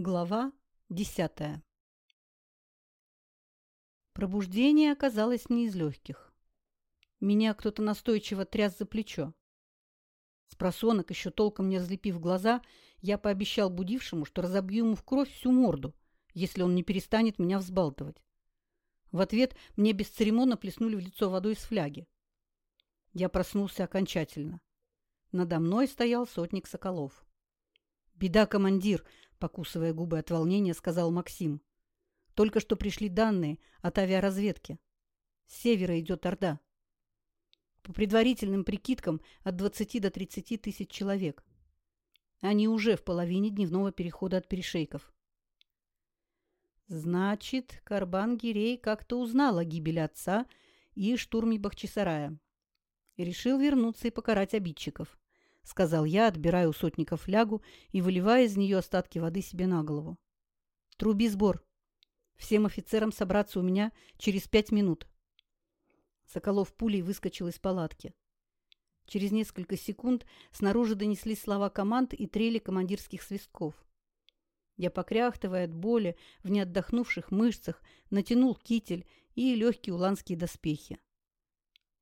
Глава десятая Пробуждение оказалось не из легких. Меня кто-то настойчиво тряс за плечо. С просонок, еще толком не разлепив глаза, я пообещал будившему, что разобью ему в кровь всю морду, если он не перестанет меня взбалтывать. В ответ мне бесцеремонно плеснули в лицо водой из фляги. Я проснулся окончательно. Надо мной стоял сотник Соколов. «Беда, командир!» Покусывая губы от волнения, сказал Максим. Только что пришли данные от авиаразведки. С севера идет Орда. По предварительным прикидкам, от 20 до 30 тысяч человек. Они уже в половине дневного перехода от перешейков. Значит, Карбан-Гирей как-то узнал о гибели отца и штурме Бахчисарая. И решил вернуться и покарать обидчиков сказал я, отбирая у сотника флягу и выливая из нее остатки воды себе на голову. «Труби сбор. Всем офицерам собраться у меня через пять минут». Соколов пулей выскочил из палатки. Через несколько секунд снаружи донеслись слова команд и трели командирских свистков. Я, покряхтывая от боли в неотдохнувших мышцах, натянул китель и легкие уланские доспехи.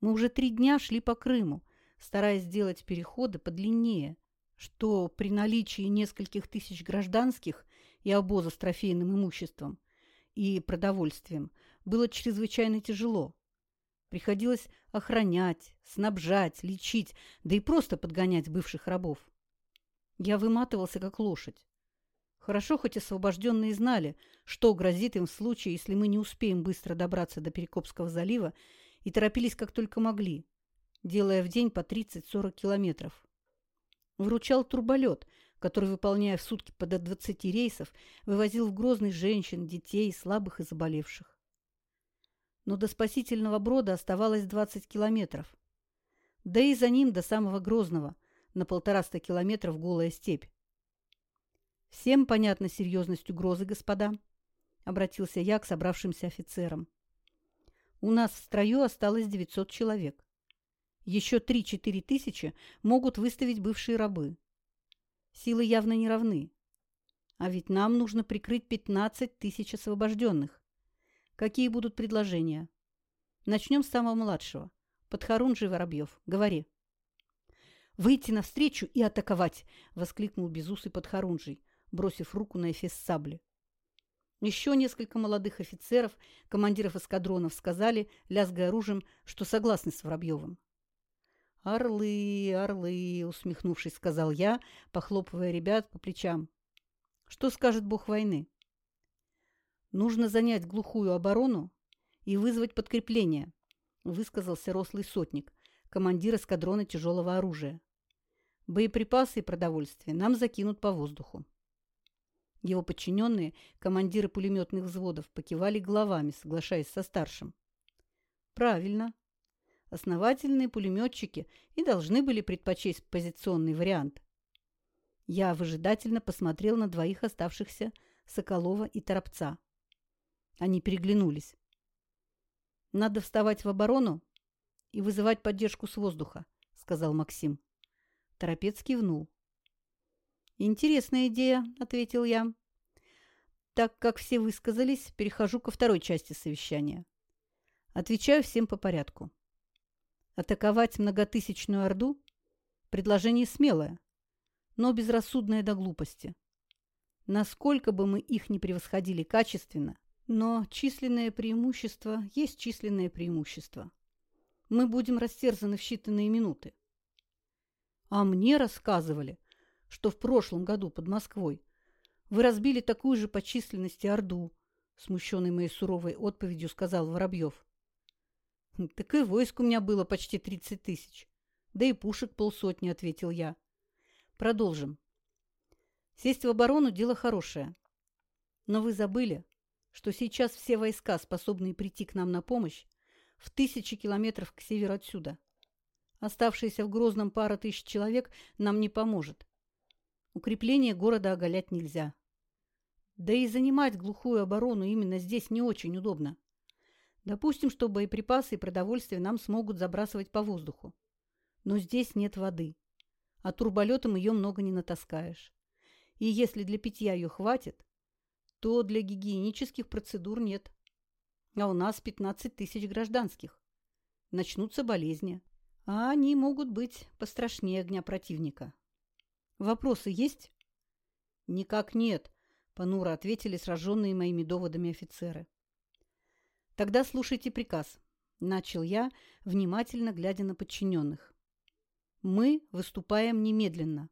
Мы уже три дня шли по Крыму, стараясь сделать переходы подлиннее, что при наличии нескольких тысяч гражданских и обоза с трофейным имуществом и продовольствием было чрезвычайно тяжело. Приходилось охранять, снабжать, лечить, да и просто подгонять бывших рабов. Я выматывался, как лошадь. Хорошо, хоть освобожденные знали, что грозит им в случае, если мы не успеем быстро добраться до Перекопского залива, и торопились как только могли делая в день по 30-40 километров. Вручал турболет, который, выполняя в сутки по до 20 рейсов, вывозил в Грозный женщин, детей, слабых и заболевших. Но до спасительного брода оставалось 20 километров. Да и за ним до самого Грозного, на полтораста километров голая степь. «Всем понятна серьезность угрозы, господа», — обратился я к собравшимся офицерам. «У нас в строю осталось 900 человек. Еще 3-4 тысячи могут выставить бывшие рабы. Силы явно не равны. А ведь нам нужно прикрыть 15 тысяч освобожденных. Какие будут предложения? Начнем с самого младшего. Подхорунжий Воробьев. Говори. «Выйти навстречу и атаковать!» — воскликнул безусый Подхорунжий, бросив руку на эфес сабли. Еще несколько молодых офицеров, командиров эскадронов, сказали, лязгая оружием, что согласны с Воробьевым. «Орлы, орлы!» — усмехнувшись, сказал я, похлопывая ребят по плечам. «Что скажет бог войны?» «Нужно занять глухую оборону и вызвать подкрепление», — высказался рослый сотник, командир эскадрона тяжелого оружия. «Боеприпасы и продовольствие нам закинут по воздуху». Его подчиненные, командиры пулеметных взводов, покивали головами, соглашаясь со старшим. «Правильно», основательные пулеметчики и должны были предпочесть позиционный вариант. Я выжидательно посмотрел на двоих оставшихся Соколова и Торопца. Они переглянулись. «Надо вставать в оборону и вызывать поддержку с воздуха», — сказал Максим. Торопец кивнул. «Интересная идея», — ответил я. «Так как все высказались, перехожу ко второй части совещания. Отвечаю всем по порядку. Атаковать многотысячную Орду – предложение смелое, но безрассудное до глупости. Насколько бы мы их не превосходили качественно, но численное преимущество есть численное преимущество. Мы будем растерзаны в считанные минуты. А мне рассказывали, что в прошлом году под Москвой вы разбили такую же по численности Орду, смущенный моей суровой отповедью сказал Воробьев. Так и войск у меня было почти тридцать тысяч. Да и пушек полсотни, ответил я. Продолжим. Сесть в оборону – дело хорошее. Но вы забыли, что сейчас все войска, способные прийти к нам на помощь, в тысячи километров к северу отсюда. Оставшиеся в Грозном пара тысяч человек нам не поможет. Укрепление города оголять нельзя. Да и занимать глухую оборону именно здесь не очень удобно. Допустим, что боеприпасы и продовольствие нам смогут забрасывать по воздуху. Но здесь нет воды. А турболетом ее много не натаскаешь. И если для питья ее хватит, то для гигиенических процедур нет. А у нас 15 тысяч гражданских. Начнутся болезни. А они могут быть пострашнее огня противника. Вопросы есть? Никак нет, понуро ответили сраженные моими доводами офицеры. Тогда слушайте приказ. Начал я, внимательно глядя на подчиненных. Мы выступаем немедленно.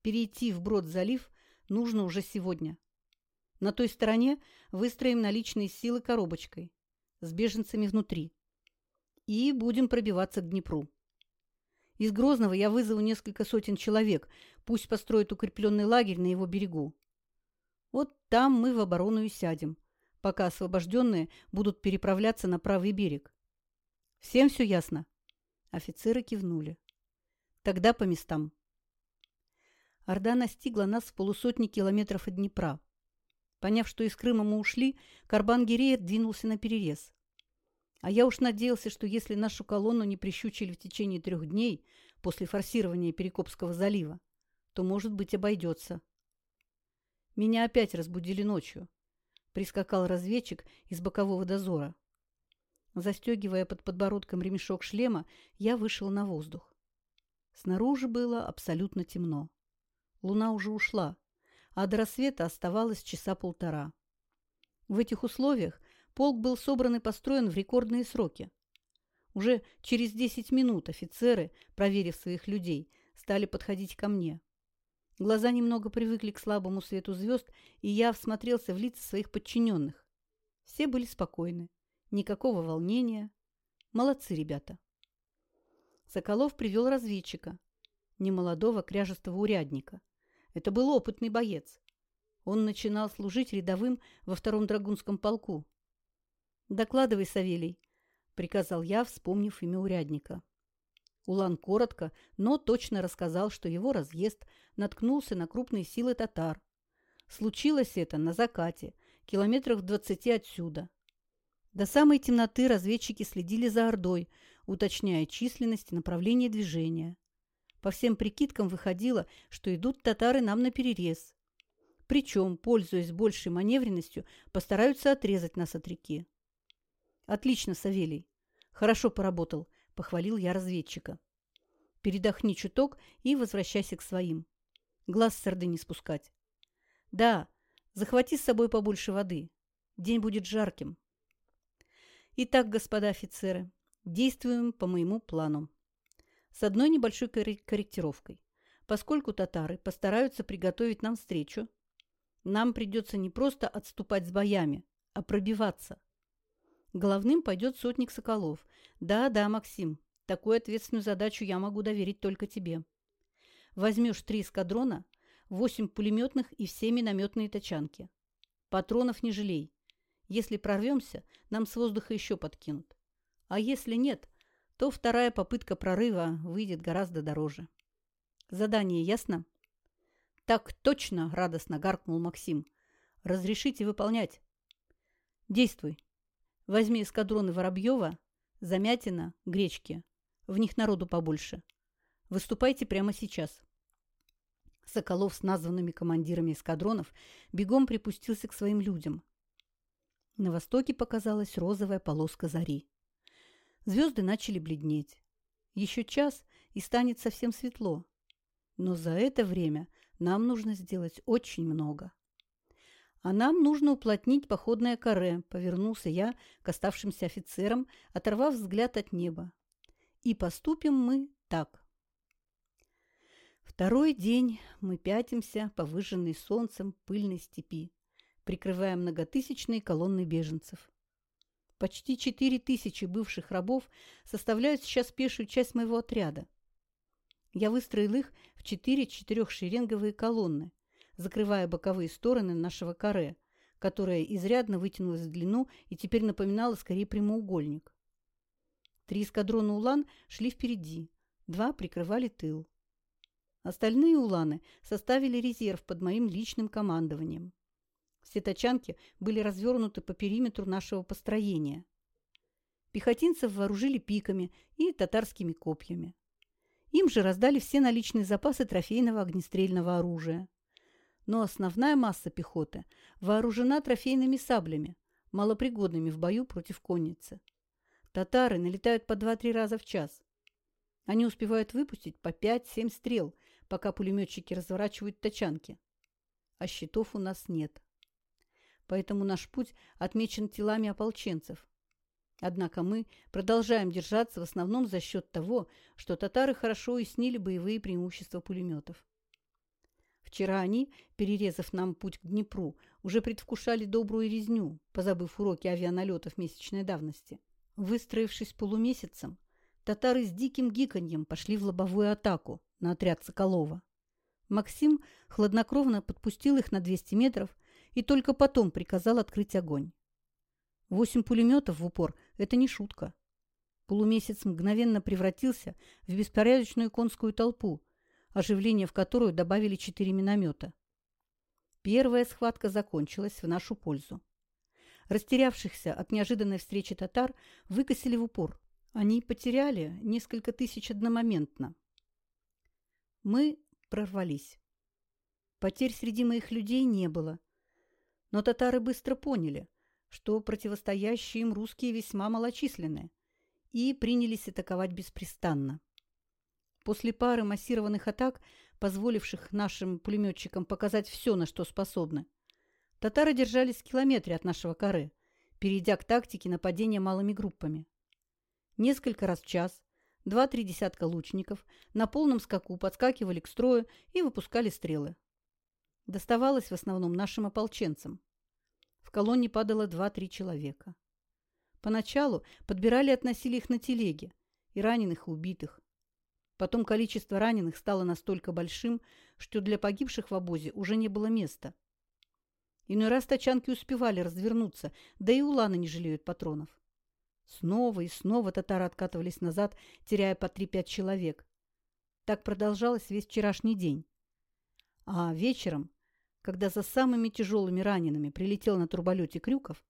Перейти в Брод-залив нужно уже сегодня. На той стороне выстроим наличные силы коробочкой с беженцами внутри. И будем пробиваться к Днепру. Из Грозного я вызову несколько сотен человек, пусть построят укрепленный лагерь на его берегу. Вот там мы в оборону и сядем, пока освобожденные будут переправляться на правый берег. Всем все ясно? Офицеры кивнули. Тогда по местам. Орда настигла нас в полусотни километров от Днепра. Поняв, что из Крыма мы ушли, Карбан-Гирея двинулся на перерез. А я уж надеялся, что если нашу колонну не прищучили в течение трех дней после форсирования Перекопского залива, то, может быть, обойдется. Меня опять разбудили ночью. Прискакал разведчик из бокового дозора. Застегивая под подбородком ремешок шлема, я вышел на воздух. Снаружи было абсолютно темно. Луна уже ушла, а до рассвета оставалось часа полтора. В этих условиях Полк был собран и построен в рекордные сроки. Уже через 10 минут офицеры, проверив своих людей, стали подходить ко мне. Глаза немного привыкли к слабому свету звезд, и я всмотрелся в лица своих подчиненных. Все были спокойны. Никакого волнения. Молодцы ребята. Соколов привел разведчика, немолодого кряжестого урядника. Это был опытный боец. Он начинал служить рядовым во втором драгунском полку. «Докладывай, Савелий», — приказал я, вспомнив имя урядника. Улан коротко, но точно рассказал, что его разъезд наткнулся на крупные силы татар. Случилось это на закате, километрах в двадцати отсюда. До самой темноты разведчики следили за Ордой, уточняя численность и направление движения. По всем прикидкам выходило, что идут татары нам на перерез. Причем, пользуясь большей маневренностью, постараются отрезать нас от реки. Отлично, Савелий. Хорошо поработал, похвалил я разведчика. Передохни чуток и возвращайся к своим. Глаз с орды не спускать. Да, захвати с собой побольше воды. День будет жарким. Итак, господа офицеры, действуем по моему плану. С одной небольшой корректировкой. Поскольку татары постараются приготовить нам встречу, нам придется не просто отступать с боями, а пробиваться. Главным пойдет сотник Соколов. Да-да, Максим, такую ответственную задачу я могу доверить только тебе. Возьмешь три эскадрона, восемь пулеметных и все минометные тачанки. Патронов не жалей. Если прорвемся, нам с воздуха еще подкинут. А если нет, то вторая попытка прорыва выйдет гораздо дороже. Задание ясно? Так точно, радостно гаркнул Максим. Разрешите выполнять. Действуй. Возьми эскадроны Воробьева, Замятина, Гречки. В них народу побольше. Выступайте прямо сейчас. Соколов с названными командирами эскадронов бегом припустился к своим людям. На востоке показалась розовая полоска зари. Звезды начали бледнеть. Еще час, и станет совсем светло. Но за это время нам нужно сделать очень много. «А нам нужно уплотнить походное каре», — повернулся я к оставшимся офицерам, оторвав взгляд от неба. «И поступим мы так». Второй день мы пятимся по выжженной солнцем пыльной степи, прикрывая многотысячные колонны беженцев. Почти четыре тысячи бывших рабов составляют сейчас пешую часть моего отряда. Я выстроил их в четыре четырехшеренговые колонны, закрывая боковые стороны нашего каре, которое изрядно вытянулось в длину и теперь напоминало скорее прямоугольник. Три эскадрона «Улан» шли впереди, два прикрывали тыл. Остальные «Уланы» составили резерв под моим личным командованием. Все тачанки были развернуты по периметру нашего построения. Пехотинцев вооружили пиками и татарскими копьями. Им же раздали все наличные запасы трофейного огнестрельного оружия. Но основная масса пехоты вооружена трофейными саблями, малопригодными в бою против конницы. Татары налетают по 2-3 раза в час. Они успевают выпустить по 5-7 стрел, пока пулеметчики разворачивают тачанки. А щитов у нас нет. Поэтому наш путь отмечен телами ополченцев. Однако мы продолжаем держаться в основном за счет того, что татары хорошо уяснили боевые преимущества пулеметов. Вчера они, перерезав нам путь к Днепру, уже предвкушали добрую резню, позабыв уроки авианалетов месячной давности. Выстроившись полумесяцем, татары с диким гиканьем пошли в лобовую атаку на отряд Соколова. Максим хладнокровно подпустил их на 200 метров и только потом приказал открыть огонь. Восемь пулеметов в упор – это не шутка. Полумесяц мгновенно превратился в беспорядочную конскую толпу, оживление в которую добавили четыре миномета. Первая схватка закончилась в нашу пользу. Растерявшихся от неожиданной встречи татар выкосили в упор. Они потеряли несколько тысяч одномоментно. Мы прорвались. Потерь среди моих людей не было. Но татары быстро поняли, что противостоящие им русские весьма малочисленны, и принялись атаковать беспрестанно. После пары массированных атак, позволивших нашим пулеметчикам показать все, на что способны, татары держались в километре от нашего коры, перейдя к тактике нападения малыми группами. Несколько раз в час два-три десятка лучников на полном скаку подскакивали к строю и выпускали стрелы. Доставалось в основном нашим ополченцам. В колонне падало два-три человека. Поначалу подбирали и относили их на телеге, и раненых, и убитых. Потом количество раненых стало настолько большим, что для погибших в обозе уже не было места. Иной раз тачанки успевали развернуться, да и уланы не жалеют патронов. Снова и снова татары откатывались назад, теряя по три-пять человек. Так продолжалось весь вчерашний день. А вечером, когда за самыми тяжелыми ранеными прилетел на турболете Крюков,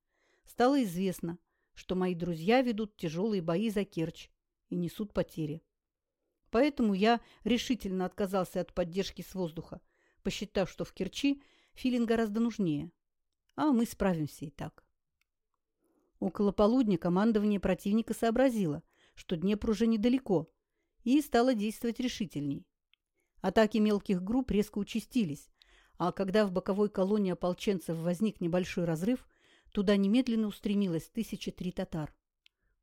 стало известно, что мои друзья ведут тяжелые бои за Керчь и несут потери. Поэтому я решительно отказался от поддержки с воздуха, посчитав, что в Керчи филин гораздо нужнее. А мы справимся и так. Около полудня командование противника сообразило, что Днепр уже недалеко, и стало действовать решительней. Атаки мелких групп резко участились, а когда в боковой колонии ополченцев возник небольшой разрыв, туда немедленно устремилось тысячи три татар.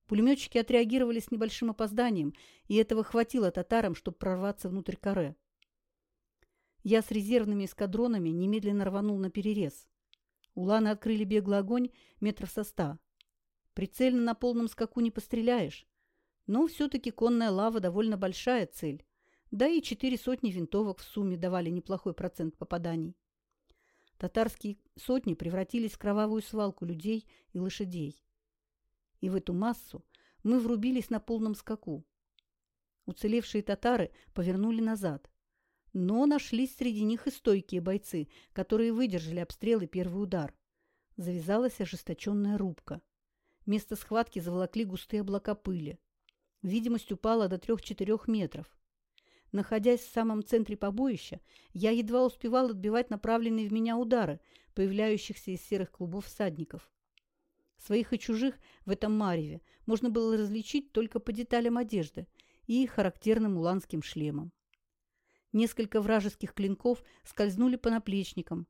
Пулеметчики отреагировали с небольшим опозданием, и этого хватило татарам, чтобы прорваться внутрь каре. Я с резервными эскадронами немедленно рванул на перерез. Уланы открыли беглый огонь метров со ста. Прицельно на полном скаку не постреляешь. Но все-таки конная лава довольно большая цель. Да и четыре сотни винтовок в сумме давали неплохой процент попаданий. Татарские сотни превратились в кровавую свалку людей и лошадей и в эту массу мы врубились на полном скаку. Уцелевшие татары повернули назад. Но нашлись среди них и стойкие бойцы, которые выдержали обстрел и первый удар. Завязалась ожесточенная рубка. Место схватки заволокли густые облака пыли. Видимость упала до трех-четырех метров. Находясь в самом центре побоища, я едва успевал отбивать направленные в меня удары, появляющихся из серых клубов всадников. Своих и чужих в этом мареве можно было различить только по деталям одежды и характерным уланским шлемам. Несколько вражеских клинков скользнули по наплечникам.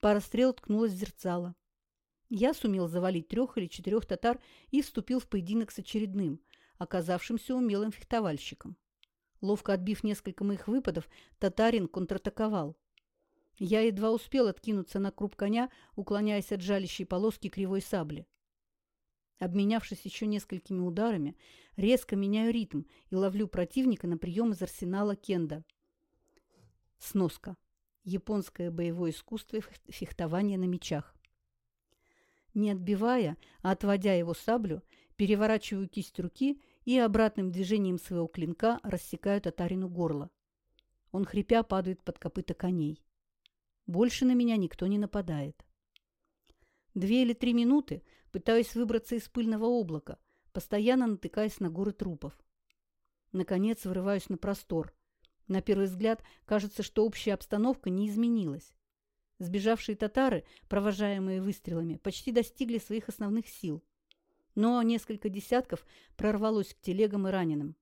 Пара стрел ткнулась в зерцало. Я сумел завалить трех или четырех татар и вступил в поединок с очередным, оказавшимся умелым фехтовальщиком. Ловко отбив несколько моих выпадов, татарин контратаковал. Я едва успел откинуться на круп коня, уклоняясь от жалящей полоски кривой сабли. Обменявшись еще несколькими ударами, резко меняю ритм и ловлю противника на прием из арсенала кенда. Сноска. Японское боевое искусство фехтования на мечах. Не отбивая, а отводя его саблю, переворачиваю кисть руки и обратным движением своего клинка рассекаю татарину горло. Он, хрипя, падает под копыта коней. Больше на меня никто не нападает. Две или три минуты пытаюсь выбраться из пыльного облака, постоянно натыкаясь на горы трупов. Наконец вырываюсь на простор. На первый взгляд кажется, что общая обстановка не изменилась. Сбежавшие татары, провожаемые выстрелами, почти достигли своих основных сил. Но несколько десятков прорвалось к телегам и раненым.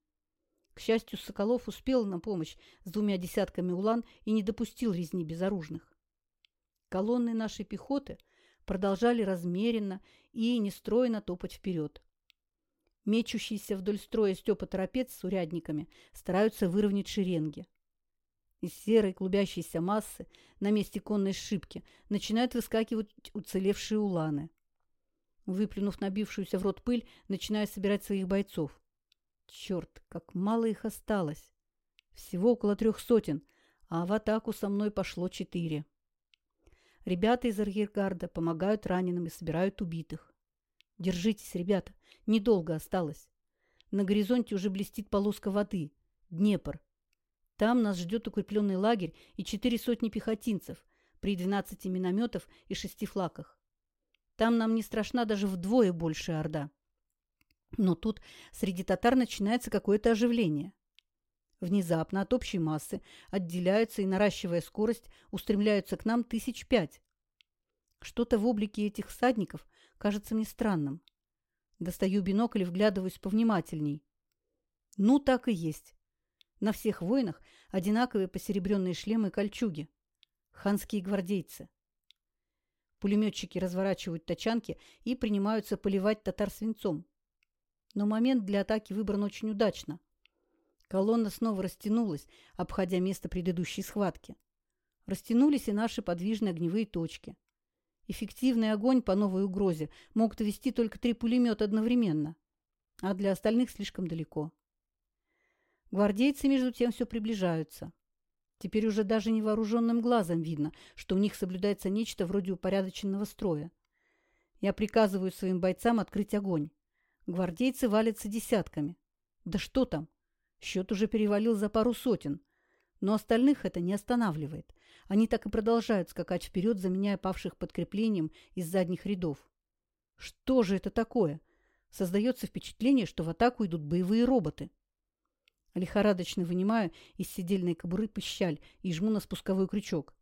К счастью, Соколов успел на помощь с двумя десятками улан и не допустил резни безоружных. Колонны нашей пехоты продолжали размеренно и нестройно топать вперед. Мечущиеся вдоль строя Степа Торопец с урядниками стараются выровнять шеренги. Из серой клубящейся массы на месте конной шибки начинают выскакивать уцелевшие уланы. Выплюнув набившуюся в рот пыль, начинаю собирать своих бойцов. Черт, как мало их осталось. Всего около трех сотен, а в атаку со мной пошло четыре. Ребята из арьергарда помогают раненым и собирают убитых. Держитесь, ребята, недолго осталось. На горизонте уже блестит полоска воды. Днепр. Там нас ждет укрепленный лагерь и четыре сотни пехотинцев при двенадцати минометов и шести флаках. Там нам не страшна даже вдвое большая орда. Но тут среди татар начинается какое-то оживление. Внезапно от общей массы отделяются и, наращивая скорость, устремляются к нам тысяч пять. Что-то в облике этих всадников кажется мне странным. Достаю бинокль и вглядываюсь повнимательней. Ну, так и есть. На всех воинах одинаковые посеребренные шлемы и кольчуги. Ханские гвардейцы. Пулеметчики разворачивают тачанки и принимаются поливать татар свинцом. Но момент для атаки выбран очень удачно. Колонна снова растянулась, обходя место предыдущей схватки. Растянулись и наши подвижные огневые точки. Эффективный огонь по новой угрозе могут вести только три пулемета одновременно, а для остальных слишком далеко. Гвардейцы, между тем, все приближаются. Теперь уже даже невооруженным глазом видно, что у них соблюдается нечто вроде упорядоченного строя. Я приказываю своим бойцам открыть огонь. Гвардейцы валятся десятками. Да что там? Счет уже перевалил за пару сотен. Но остальных это не останавливает. Они так и продолжают скакать вперед, заменяя павших подкреплением из задних рядов. Что же это такое? Создается впечатление, что в атаку идут боевые роботы. Лихорадочно вынимаю из сидельной кобуры пищаль и жму на спусковой крючок.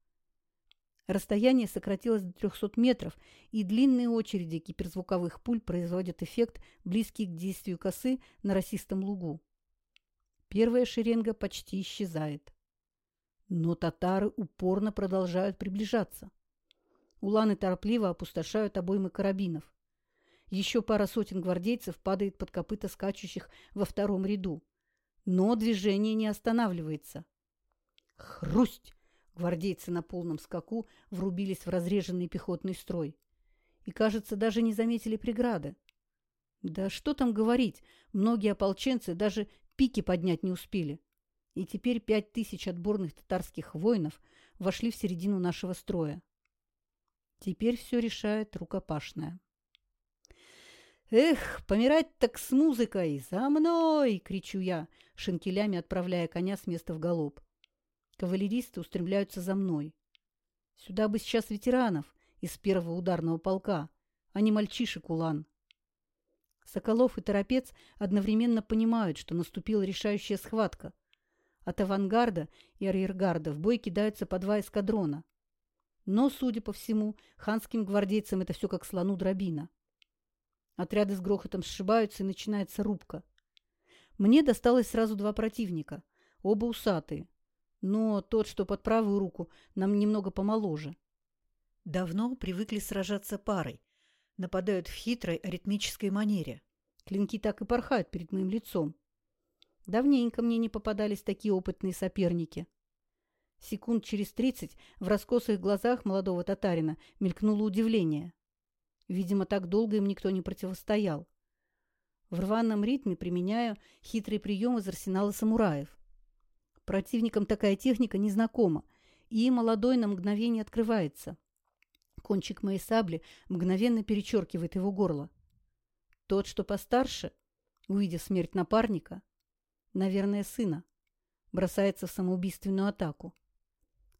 Расстояние сократилось до 300 метров, и длинные очереди гиперзвуковых пуль производят эффект, близкий к действию косы на росистом лугу. Первая шеренга почти исчезает. Но татары упорно продолжают приближаться. Уланы торопливо опустошают обоймы карабинов. Еще пара сотен гвардейцев падает под копыта скачущих во втором ряду. Но движение не останавливается. Хрусть! Гвардейцы на полном скаку врубились в разреженный пехотный строй. И, кажется, даже не заметили преграды. Да что там говорить, многие ополченцы даже пики поднять не успели. И теперь пять тысяч отборных татарских воинов вошли в середину нашего строя. Теперь все решает рукопашная. «Эх, помирать так с музыкой! За мной!» — кричу я, шинкелями отправляя коня с места в галоп. Кавалеристы устремляются за мной. Сюда бы сейчас ветеранов из первого ударного полка, а не мальчишек улан. Соколов и Торопец одновременно понимают, что наступила решающая схватка. От авангарда и арьергарда в бой кидаются по два эскадрона. Но, судя по всему, ханским гвардейцам это все как слону дробина. Отряды с грохотом сшибаются, и начинается рубка. Мне досталось сразу два противника, оба усатые. Но тот, что под правую руку, нам немного помоложе. Давно привыкли сражаться парой. Нападают в хитрой аритмической манере. Клинки так и порхают перед моим лицом. Давненько мне не попадались такие опытные соперники. Секунд через тридцать в раскосых глазах молодого татарина мелькнуло удивление. Видимо, так долго им никто не противостоял. В рваном ритме применяю хитрый прием из арсенала самураев. Противникам такая техника незнакома, и молодой на мгновение открывается. Кончик моей сабли мгновенно перечеркивает его горло. Тот, что постарше, увидев смерть напарника, наверное, сына, бросается в самоубийственную атаку.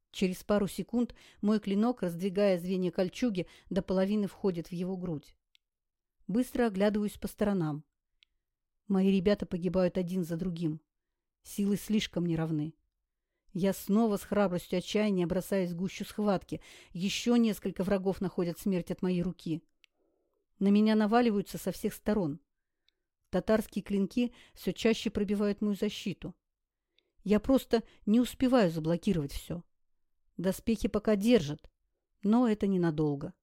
Через пару секунд мой клинок, раздвигая звенья кольчуги, до половины входит в его грудь. Быстро оглядываюсь по сторонам. Мои ребята погибают один за другим. Силы слишком неравны. Я снова с храбростью отчаяния бросаюсь в гущу схватки. Еще несколько врагов находят смерть от моей руки. На меня наваливаются со всех сторон. Татарские клинки все чаще пробивают мою защиту. Я просто не успеваю заблокировать все. Доспехи пока держат, но это ненадолго.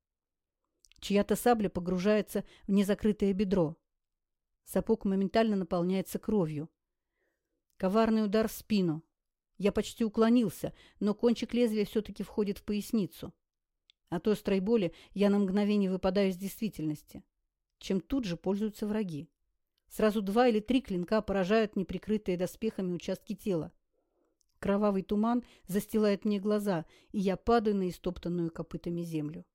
Чья-то сабля погружается в незакрытое бедро. Сапог моментально наполняется кровью. Коварный удар в спину. Я почти уклонился, но кончик лезвия все-таки входит в поясницу. От острой боли я на мгновение выпадаю из действительности, чем тут же пользуются враги. Сразу два или три клинка поражают неприкрытые доспехами участки тела. Кровавый туман застилает мне глаза, и я падаю на истоптанную копытами землю.